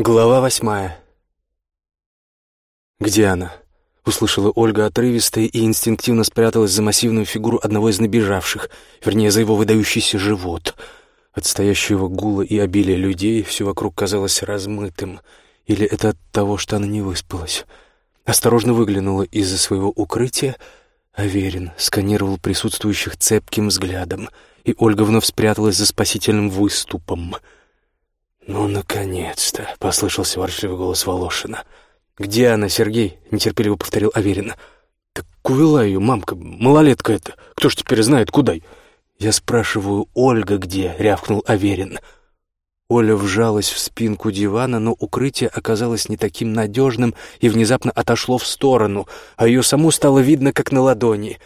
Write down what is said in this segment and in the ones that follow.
Глава восьмая. «Где она?» — услышала Ольга отрывисто и инстинктивно спряталась за массивную фигуру одного из набежавших, вернее, за его выдающийся живот. От стоящего гула и обилия людей все вокруг казалось размытым. Или это от того, что она не выспалась? Осторожно выглянула из-за своего укрытия. Аверин сканировал присутствующих цепким взглядом, и Ольга вновь спряталась за спасительным выступом — «Ну, наконец-то!» — послышался ворчливый голос Волошина. «Где она, Сергей?» — нетерпеливо повторил Аверин. «Так увела ее мамка, малолетка эта. Кто ж теперь знает, куда?» «Я спрашиваю, Ольга где?» — рявкнул Аверин. Оля вжалась в спинку дивана, но укрытие оказалось не таким надежным и внезапно отошло в сторону, а ее саму стало видно, как на ладони.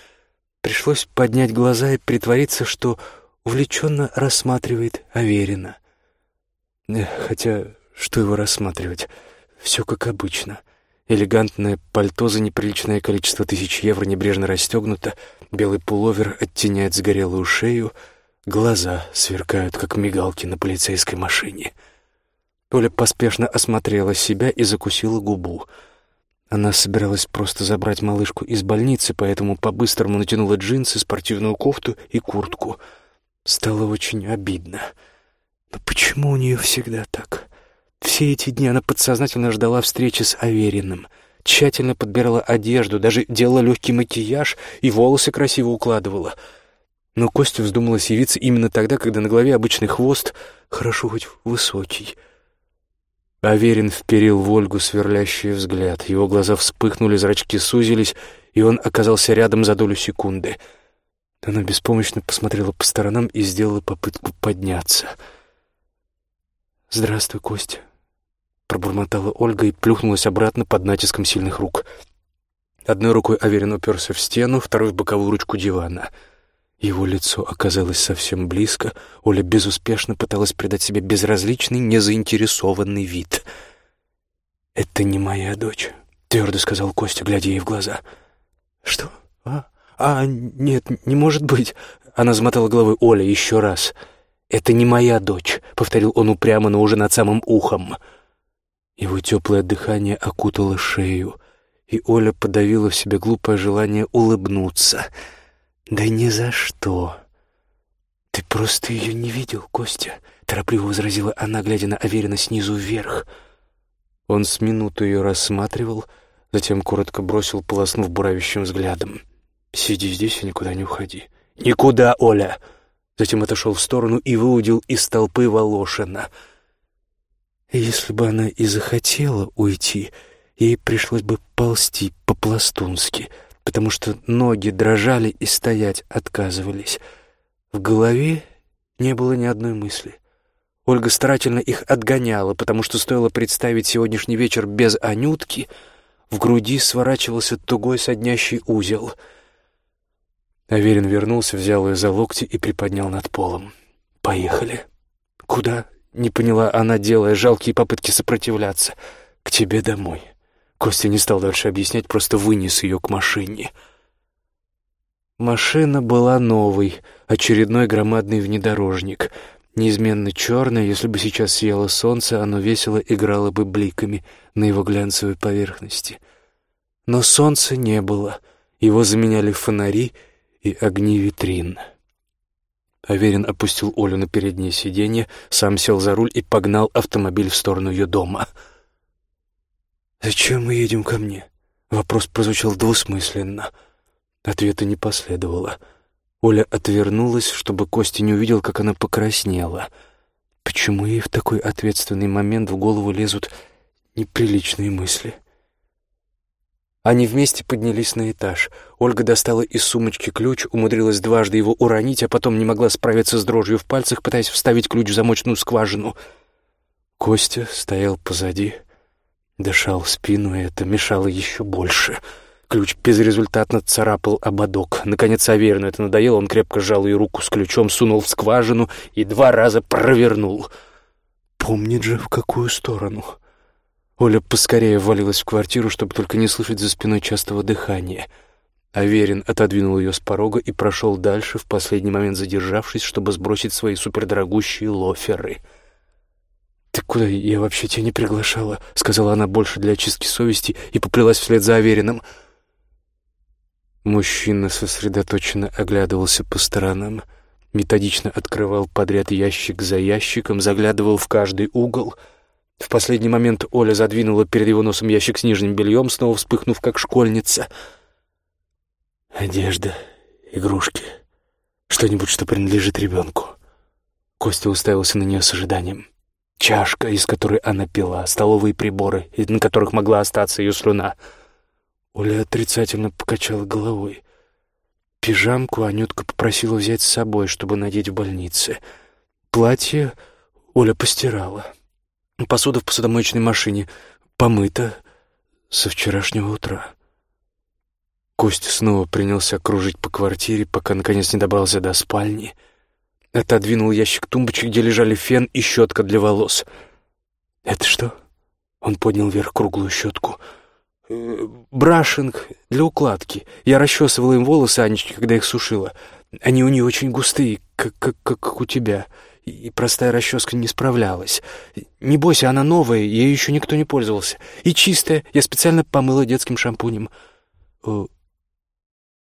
Пришлось поднять глаза и притвориться, что увлеченно рассматривает Аверина. Хотя, что его рассматривать? Все как обычно. Элегантное пальто за неприличное количество тысяч евро небрежно расстегнуто, белый пуловер оттеняет загорелую шею, глаза сверкают, как мигалки на полицейской машине. Оля поспешно осмотрела себя и закусила губу. Она собиралась просто забрать малышку из больницы, поэтому по-быстрому натянула джинсы, спортивную кофту и куртку. Стало очень обидно. — но почему у нее всегда так? Все эти дни она подсознательно ждала встречи с Авериным, тщательно подбирала одежду, даже делала легкий макияж и волосы красиво укладывала. Но Костя вздумалась явиться именно тогда, когда на голове обычный хвост, хорошо хоть высокий. Аверин вперил в Ольгу сверлящий взгляд. Его глаза вспыхнули, зрачки сузились, и он оказался рядом за долю секунды. Она беспомощно посмотрела по сторонам и сделала попытку подняться — «Здравствуй, Костя», — пробормотала Ольга и плюхнулась обратно под натиском сильных рук. Одной рукой Аверин уперся в стену, второй — в боковую ручку дивана. Его лицо оказалось совсем близко. Оля безуспешно пыталась придать себе безразличный, незаинтересованный вид. «Это не моя дочь», — твердо сказал Костя, глядя ей в глаза. «Что? А? А, нет, не может быть!» Она замотала головой Оля еще раз — «Это не моя дочь», — повторил он упрямо, но уже над самым ухом. Его теплое дыхание окутало шею, и Оля подавила в себе глупое желание улыбнуться. «Да ни за что!» «Ты просто ее не видел, Костя», — торопливо возразила она, глядя на Аверина снизу вверх. Он с минуту ее рассматривал, затем коротко бросил, полоснув буравящим взглядом. «Сиди здесь и никуда не уходи». «Никуда, Оля!» Затем отошел в сторону и выудил из толпы Волошина. Если бы она и захотела уйти, ей пришлось бы ползти по-пластунски, потому что ноги дрожали и стоять отказывались. В голове не было ни одной мысли. Ольга старательно их отгоняла, потому что стоило представить сегодняшний вечер без Анютки, в груди сворачивался тугой соднящий узел — Аверин вернулся, взял ее за локти и приподнял над полом. «Поехали». «Куда?» — не поняла она, делая жалкие попытки сопротивляться. «К тебе домой». Костя не стал дальше объяснять, просто вынес ее к машине. Машина была новой, очередной громадный внедорожник. Неизменно черное, если бы сейчас сияло солнце, оно весело играло бы бликами на его глянцевой поверхности. Но солнца не было, его заменяли фонари — и огни витрин. Аверин опустил Олю на переднее сиденье, сам сел за руль и погнал автомобиль в сторону ее дома. «Зачем мы едем ко мне?» Вопрос прозвучал двусмысленно. Ответа не последовало. Оля отвернулась, чтобы Костя не увидел, как она покраснела. Почему ей в такой ответственный момент в голову лезут неприличные мысли? Они вместе поднялись на этаж. Ольга достала из сумочки ключ, умудрилась дважды его уронить, а потом не могла справиться с дрожью в пальцах, пытаясь вставить ключ в замочную скважину. Костя стоял позади, дышал в спину, и это мешало еще больше. Ключ безрезультатно царапал ободок. Наконец Аверину это надоело, он крепко сжал ее руку с ключом, сунул в скважину и два раза провернул. Помнит же, в какую сторону. Оля поскорее ввалилась в квартиру, чтобы только не слышать за спиной частого дыхания. Аверин отодвинул ее с порога и прошел дальше, в последний момент задержавшись, чтобы сбросить свои супердорогущие лоферы. «Ты куда? Я вообще тебя не приглашала», — сказала она больше для очистки совести и поплелась вслед за Авериным. Мужчина сосредоточенно оглядывался по сторонам, методично открывал подряд ящик за ящиком, заглядывал в каждый угол. В последний момент Оля задвинула перед его носом ящик с нижним бельем, снова вспыхнув, как школьница. «Одежда, игрушки, что-нибудь, что принадлежит ребенку». Костя уставился на нее с ожиданием. Чашка, из которой она пила, столовые приборы, на которых могла остаться ее слюна. Оля отрицательно покачала головой. Пижамку Анютка попросила взять с собой, чтобы надеть в больнице. Платье Оля постирала. Посуда в посудомоечной машине помыта со вчерашнего утра. Костя снова принялся кружить по квартире, пока наконец не добрался до спальни — Отодвинул ящик тумбочки, где лежали фен и щетка для волос. «Это что?» Он поднял вверх круглую щетку. «Э, «Брашинг для укладки. Я расчесывала им волосы Анечки, когда их сушила. Они у нее очень густые, как, как, как у тебя. И простая расческа не справлялась. Не бойся, она новая, ею еще никто не пользовался. И чистая. Я специально помыла детским шампунем».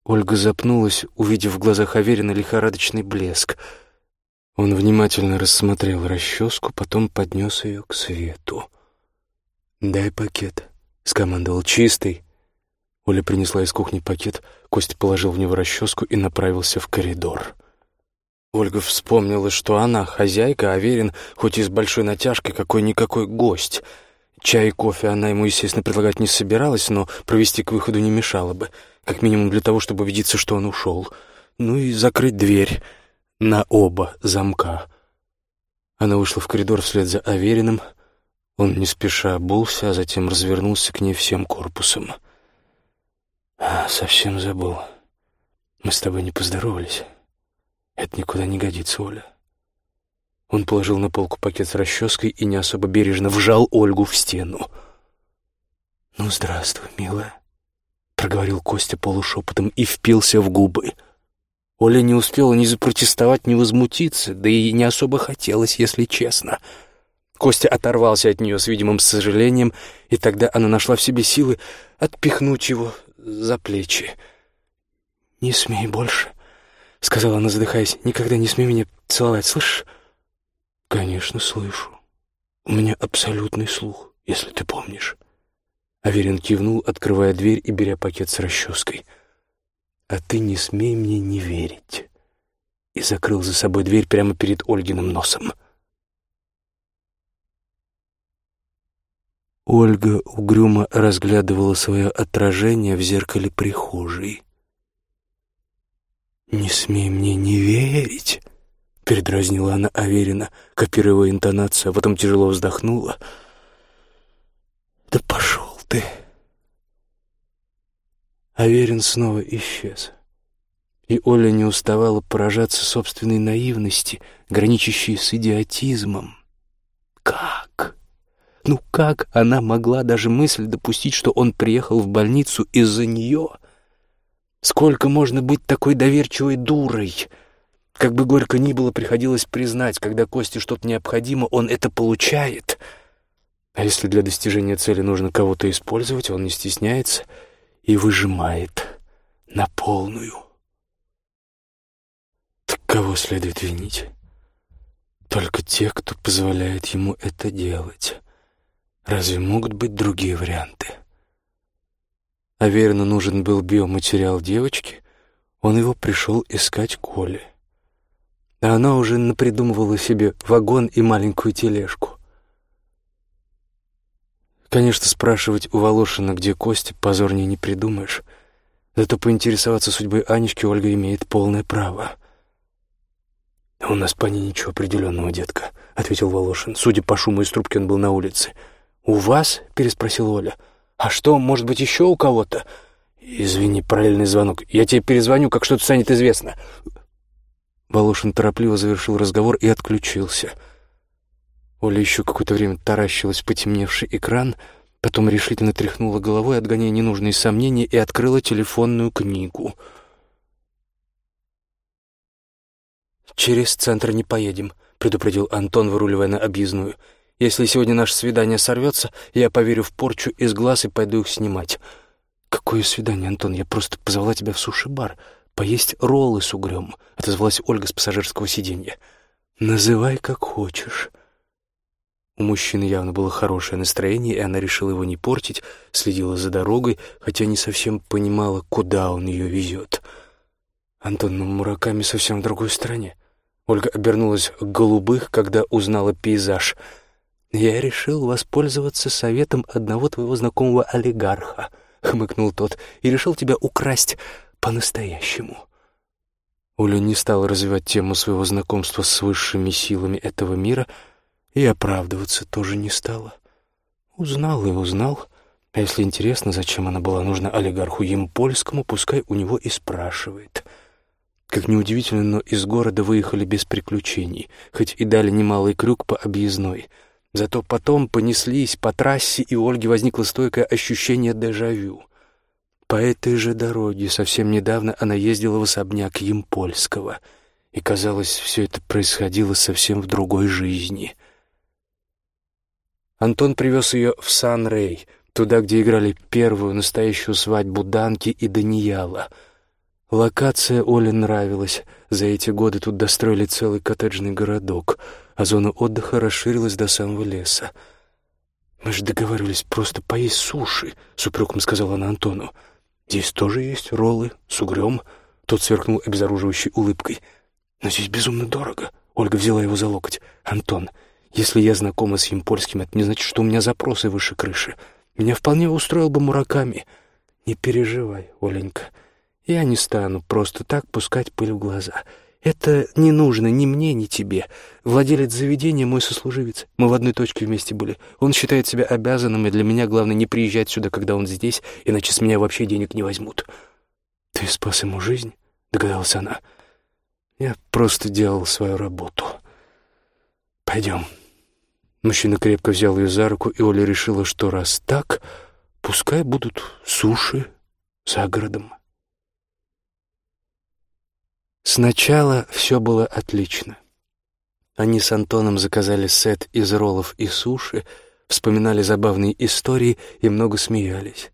Ольга запнулась, увидев в глазах Аверина лихорадочный блеск — он внимательно рассмотрел расческу, потом поднес ее к свету. «Дай пакет», — скомандовал чистый. Оля принесла из кухни пакет, Костя положил в него расческу и направился в коридор. Ольга вспомнила, что она хозяйка, а Верин, хоть и с большой натяжкой, какой-никакой гость. Чай и кофе она ему, естественно, предлагать не собиралась, но провести к выходу не мешало бы, как минимум для того, чтобы убедиться, что он ушел. Ну и закрыть дверь на оба замка. Она вышла в коридор вслед за Авериным. Он не спеша обулся, а затем развернулся к ней всем корпусом. А, «Совсем забыл. Мы с тобой не поздоровались. Это никуда не годится, Оля». Он положил на полку пакет с расческой и не особо бережно вжал Ольгу в стену. «Ну, здравствуй, милая», — проговорил Костя полушепотом и впился в губы — Оля не успела ни запротестовать, ни возмутиться, да и не особо хотелось, если честно. Костя оторвался от нее с видимым сожалением, и тогда она нашла в себе силы отпихнуть его за плечи. «Не смей больше», — сказала она, задыхаясь, — «никогда не смей меня целовать, слышишь?» «Конечно, слышу. У меня абсолютный слух, если ты помнишь». Аверин кивнул, открывая дверь и беря пакет с расческой — а ты не смей мне не верить». И закрыл за собой дверь прямо перед Ольгиным носом. Ольга угрюмо разглядывала свое отражение в зеркале прихожей. «Не смей мне не верить!» — передразнила она Аверина, копируя интонацию, а потом тяжело вздохнула. «Да пошел ты!» Аверин снова исчез. И Оля не уставала поражаться собственной наивности, граничащей с идиотизмом. Как? Ну как она могла даже мысль допустить, что он приехал в больницу из-за нее? Сколько можно быть такой доверчивой дурой? Как бы горько ни было, приходилось признать, когда Косте что-то необходимо, он это получает. А если для достижения цели нужно кого-то использовать, он не стесняется — и выжимает на полную. Так кого следует винить? Только тех, кто позволяет ему это делать. Разве могут быть другие варианты? А верно, нужен был биоматериал девочки, он его пришел искать Коле. А она уже напридумывала себе вагон и маленькую тележку. Конечно, спрашивать у Волошина, где Костя, позорнее не придумаешь. Зато поинтересоваться судьбой Анечки Ольга имеет полное право. «У нас по ней ничего определенного, детка», — ответил Волошин. Судя по шуму из трубки, он был на улице. «У вас?» — переспросила Оля. «А что, может быть, еще у кого-то?» «Извини, параллельный звонок. Я тебе перезвоню, как что-то станет известно». Волошин торопливо завершил разговор и отключился. Оля еще какое-то время таращилась в потемневший экран, потом решительно тряхнула головой, отгоняя ненужные сомнения, и открыла телефонную книгу. «Через центр не поедем», — предупредил Антон, выруливая на объездную. Если сегодня наше свидание сорвется, я поверю в порчу из глаз и пойду их снимать. Какое свидание, Антон? Я просто позвала тебя в суши-бар. Поесть роллы с угрём. Отозвалась Ольга с пассажирского сиденья. Называй как хочешь. У мужчины явно было хорошее настроение, и она решила его не портить, следила за дорогой, хотя не совсем понимала, куда он ее везет. Антон, ну Мураками совсем в другой стране. Ольга обернулась к голубых, когда узнала пейзаж. «Я решил воспользоваться советом одного твоего знакомого олигарха», — хмыкнул тот, «и решил тебя украсть по-настоящему». Оля не стала развивать тему своего знакомства с высшими силами этого мира — и оправдываться тоже не стала. Узнал и узнал. А если интересно, зачем она была нужна олигарху Емпольскому, пускай у него и спрашивает. Как неудивительно, но из города выехали без приключений, хоть и дали немалый крюк по объездной. Зато потом понеслись по трассе, и у Ольги возникло стойкое ощущение дежавю. По этой же дороге совсем недавно она ездила в особняк Емпольского, и, казалось, все это происходило совсем в другой жизни — Антон привез ее в Сан-Рей, туда, где играли первую настоящую свадьбу Данки и Даниэла. Локация Оле нравилась. За эти годы тут достроили целый коттеджный городок, а зона отдыха расширилась до самого леса. «Мы же договаривались просто поесть суши», — с упреком сказала она Антону. «Здесь тоже есть роллы с угрём». Тот сверкнул обезоруживающей улыбкой. «Но здесь безумно дорого». Ольга взяла его за локоть. «Антон, если я знакома с Емпольским, это не значит, что у меня запросы выше крыши. Меня вполне устроил бы Мураками. Не переживай, Оленька. Я не стану просто так пускать пыль в глаза. Это не нужно ни мне, ни тебе. Владелец заведения мой сослуживец. Мы в одной точке вместе были. Он считает себя обязанным, и для меня главное не приезжать сюда, когда он здесь, иначе с меня вообще денег не возьмут. Ты спас ему жизнь, догадалась она. Я просто делал свою работу. Пойдем. Мужчина крепко взял ее за руку, и Оля решила, что раз так, пускай будут суши за городом. Сначала все было отлично. Они с Антоном заказали сет из роллов и суши, вспоминали забавные истории и много смеялись.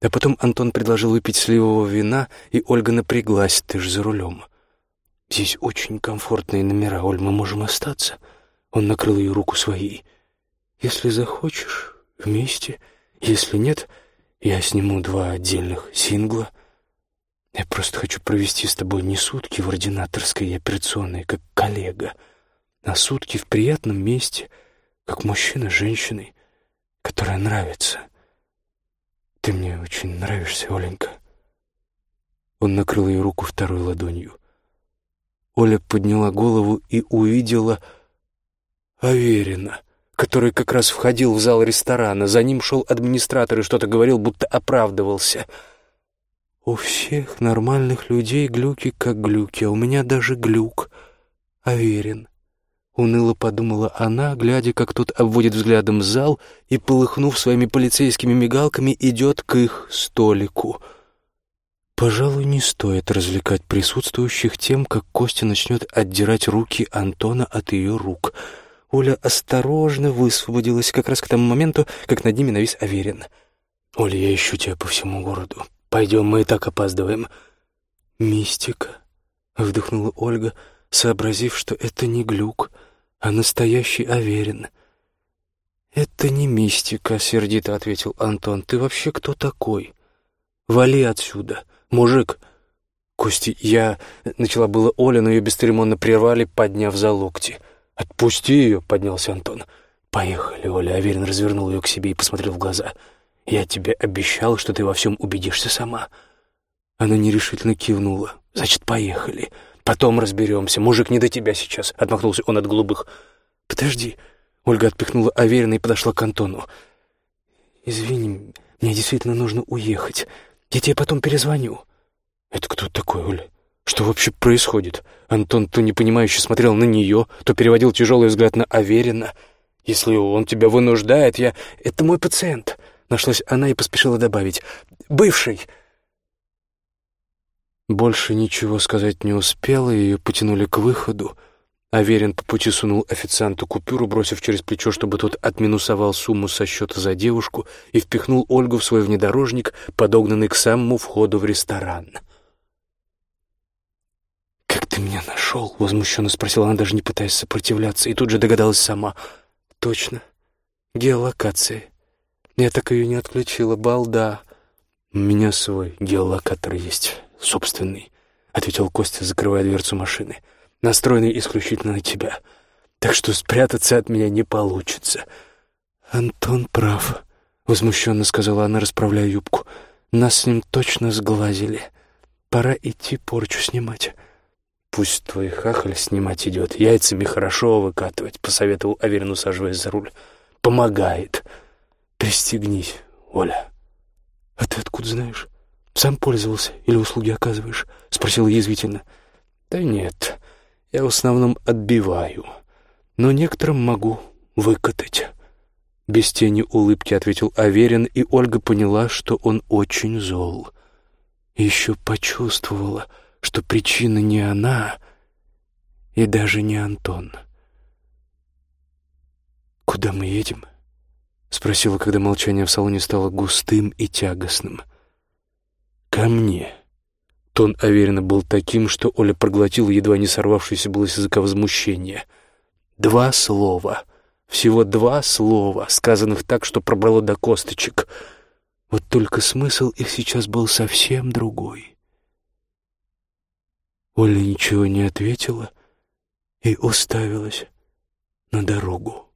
А потом Антон предложил выпить сливового вина, и Ольга напряглась, ты ж за рулем. «Здесь очень комфортные номера, Оль, мы можем остаться». Он накрыл ее руку своей. «Если захочешь, вместе. Если нет, я сниму два отдельных сингла. Я просто хочу провести с тобой не сутки в ординаторской и операционной, как коллега, а сутки в приятном месте, как мужчина с женщиной, которая нравится. Ты мне очень нравишься, Оленька». Он накрыл ее руку второй ладонью. Оля подняла голову и увидела Аверина, который как раз входил в зал ресторана. За ним шел администратор и что-то говорил, будто оправдывался. «У всех нормальных людей глюки как глюки, а у меня даже глюк. Аверин». Уныло подумала она, глядя, как тот обводит взглядом зал и, полыхнув своими полицейскими мигалками, идет к их столику. Пожалуй, не стоит развлекать присутствующих тем, как Костя начнет отдирать руки Антона от ее рук — Оля осторожно высвободилась как раз к тому моменту, как над ними навис Аверин. «Оля, я ищу тебя по всему городу. Пойдем, мы и так опаздываем». «Мистика», — вдохнула Ольга, сообразив, что это не глюк, а настоящий Аверин. «Это не мистика», — сердито ответил Антон. «Ты вообще кто такой? Вали отсюда, мужик!» «Кости, я...» — начала было Оля, но ее бесцеремонно прервали, подняв за локти. «Отпусти ее», — поднялся Антон. «Поехали, Оля». Аверин развернул ее к себе и посмотрел в глаза. «Я тебе обещал, что ты во всем убедишься сама». Она нерешительно кивнула. «Значит, поехали. Потом разберемся. Мужик не до тебя сейчас», — отмахнулся он от голубых. «Подожди». Ольга отпихнула Аверина и подошла к Антону. «Извини, мне действительно нужно уехать. Я тебе потом перезвоню». «Это кто такой, Оля?» Что вообще происходит? Антон то непонимающе смотрел на нее, то переводил тяжелый взгляд на Аверина. Если он тебя вынуждает, я... Это мой пациент. Нашлась она и поспешила добавить. Бывший. Больше ничего сказать не успела, ее потянули к выходу. Аверин по пути сунул официанту купюру, бросив через плечо, чтобы тот отминусовал сумму со счета за девушку, и впихнул Ольгу в свой внедорожник, подогнанный к самому входу в ресторан. «Как ты меня нашел?» — возмущенно спросила она, даже не пытаясь сопротивляться, и тут же догадалась сама. «Точно. Геолокация. Я так ее не отключила, балда». «У меня свой геолокатор есть, собственный», — ответил Костя, закрывая дверцу машины. «Я настроенный исключительно на тебя. Так что спрятаться от меня не получится». «Антон прав», — возмущенно сказала она, расправляя юбку. «Нас с ним точно сглазили. Пора идти порчу снимать». «Пусть твой хахаль снимать идет, яйцами хорошо выкатывать», — посоветовал Аверин, усаживаясь за руль. «Помогает. Пристегнись, Оля». «А ты откуда знаешь? Сам пользовался или услуги оказываешь?» — спросила язвительно. «Да нет, я в основном отбиваю, но некоторым могу выкатать. Без тени улыбки ответил Аверин, и Ольга поняла, что он очень зол. еще почувствовала, что причина не она и даже не Антон. «Куда мы едем?» — спросила, когда молчание в салоне стало густым и тягостным. «Ко мне», Тон Аверина был таким, что Оля проглотила едва не сорвавшееся было с языка возмущения. Два слова. Всего два слова, сказанных так, что пробрало до косточек. Вот только смысл их сейчас был совсем другой. Оля ничего не ответила и уставилась на дорогу.